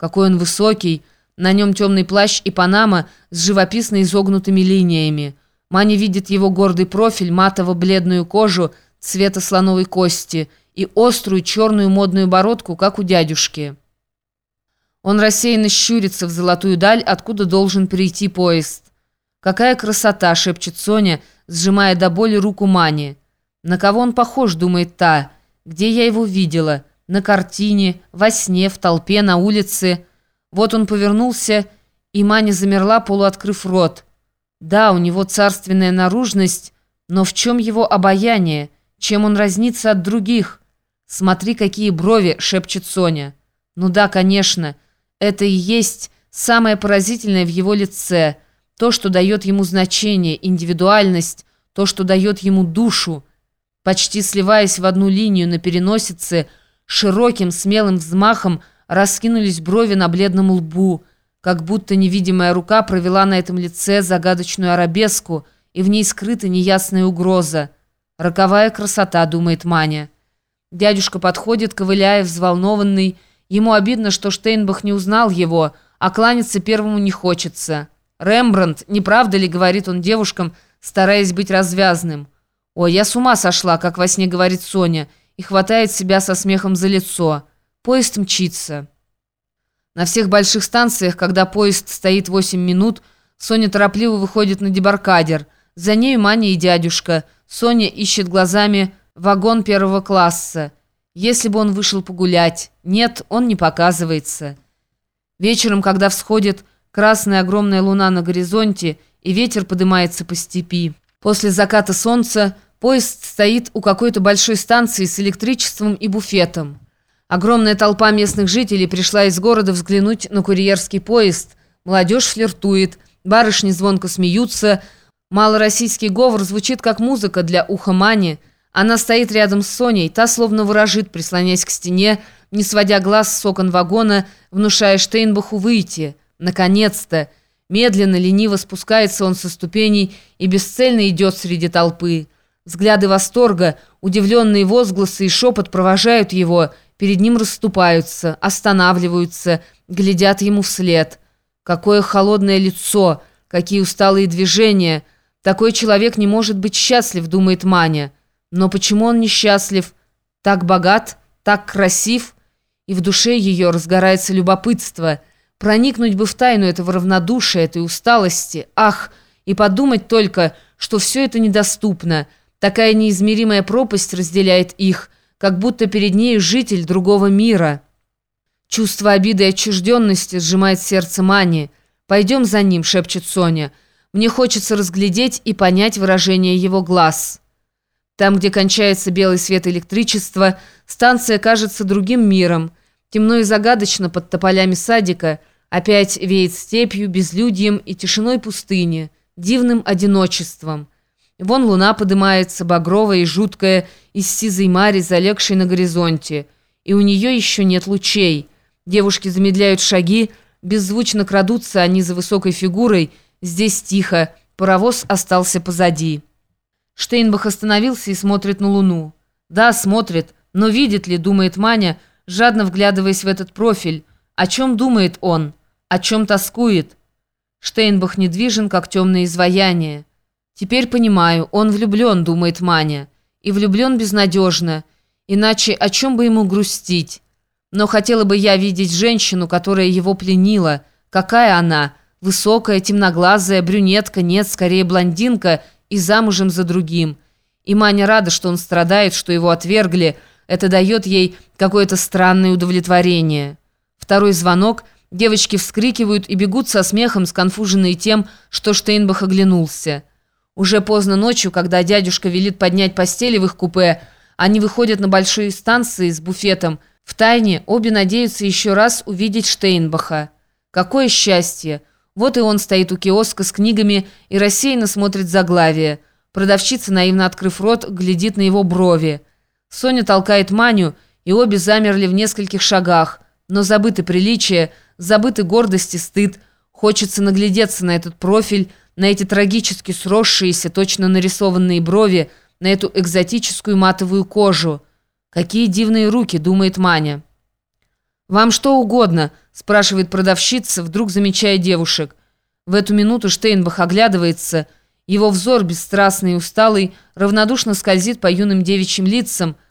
Какой он высокий, на нем темный плащ и панама с живописно изогнутыми линиями. Маня видит его гордый профиль, матово-бледную кожу цвета слоновой кости и острую черную модную бородку, как у дядюшки. Он рассеянно щурится в золотую даль, откуда должен прийти поезд. «Какая красота!» — шепчет Соня, сжимая до боли руку Мани. «На кого он похож?» — думает та. «Где я его видела?» На картине, во сне, в толпе, на улице. Вот он повернулся, и Маня замерла, полуоткрыв рот. Да, у него царственная наружность, но в чем его обаяние? Чем он разнится от других? «Смотри, какие брови!» — шепчет Соня. «Ну да, конечно, это и есть самое поразительное в его лице, то, что дает ему значение, индивидуальность, то, что дает ему душу». Почти сливаясь в одну линию на переносице — Широким, смелым взмахом раскинулись брови на бледном лбу, как будто невидимая рука провела на этом лице загадочную арабеску, и в ней скрыта неясная угроза. «Роковая красота», — думает Маня. Дядюшка подходит, ковыляя, взволнованный. Ему обидно, что Штейнбах не узнал его, а кланяться первому не хочется. «Рембрандт, не правда ли?» — говорит он девушкам, стараясь быть развязным. «Ой, я с ума сошла», как во сне говорит Соня, — и хватает себя со смехом за лицо. Поезд мчится. На всех больших станциях, когда поезд стоит 8 минут, Соня торопливо выходит на дебаркадер. За нею Маня и дядюшка. Соня ищет глазами вагон первого класса. Если бы он вышел погулять. Нет, он не показывается. Вечером, когда всходит красная огромная луна на горизонте, и ветер поднимается по степи. После заката солнца Поезд стоит у какой-то большой станции с электричеством и буфетом. Огромная толпа местных жителей пришла из города взглянуть на курьерский поезд. Молодежь флиртует, барышни звонко смеются. Малороссийский говор звучит как музыка для уха Мани. Она стоит рядом с Соней, та словно выражит, прислонясь к стене, не сводя глаз с окон вагона, внушая Штейнбаху выйти. Наконец-то! Медленно, лениво спускается он со ступеней и бесцельно идет среди толпы. Взгляды восторга, удивленные возгласы и шепот провожают его, перед ним расступаются, останавливаются, глядят ему вслед. Какое холодное лицо, какие усталые движения. Такой человек не может быть счастлив, думает Маня. Но почему он несчастлив? Так богат, так красив? И в душе ее разгорается любопытство. Проникнуть бы в тайну этого равнодушия, этой усталости. Ах, и подумать только, что все это недоступно – Такая неизмеримая пропасть разделяет их, как будто перед ней житель другого мира. Чувство обиды и отчужденности сжимает сердце Мани. «Пойдем за ним», — шепчет Соня. «Мне хочется разглядеть и понять выражение его глаз». Там, где кончается белый свет электричества, станция кажется другим миром. Темно и загадочно под тополями садика. Опять веет степью, безлюдьем и тишиной пустыни, дивным одиночеством. Вон луна поднимается, багровая и жуткая, из сизой мари, залегшей на горизонте. И у нее еще нет лучей. Девушки замедляют шаги, беззвучно крадутся они за высокой фигурой. Здесь тихо, паровоз остался позади. Штейнбах остановился и смотрит на луну. Да, смотрит, но видит ли, думает Маня, жадно вглядываясь в этот профиль. О чем думает он? О чем тоскует? Штейнбах недвижен, как темное изваяние. «Теперь понимаю, он влюблен», — думает Маня. «И влюблен безнадежно. Иначе о чем бы ему грустить? Но хотела бы я видеть женщину, которая его пленила. Какая она? Высокая, темноглазая, брюнетка, нет, скорее блондинка и замужем за другим. И Маня рада, что он страдает, что его отвергли. Это дает ей какое-то странное удовлетворение. Второй звонок. Девочки вскрикивают и бегут со смехом, сконфуженные тем, что Штейнбах оглянулся. Уже поздно ночью, когда дядюшка велит поднять постели в их купе, они выходят на большие станции с буфетом. В тайне обе надеются еще раз увидеть Штейнбаха. Какое счастье! Вот и он стоит у киоска с книгами и рассеянно смотрит заглавие. Продавщица, наивно открыв рот, глядит на его брови. Соня толкает Маню, и обе замерли в нескольких шагах. Но забыты приличия, забыты гордость и стыд. Хочется наглядеться на этот профиль, на эти трагически сросшиеся, точно нарисованные брови, на эту экзотическую матовую кожу. Какие дивные руки, думает Маня. «Вам что угодно», спрашивает продавщица, вдруг замечая девушек. В эту минуту Штейнбах оглядывается. Его взор, бесстрастный и усталый, равнодушно скользит по юным девичьим лицам,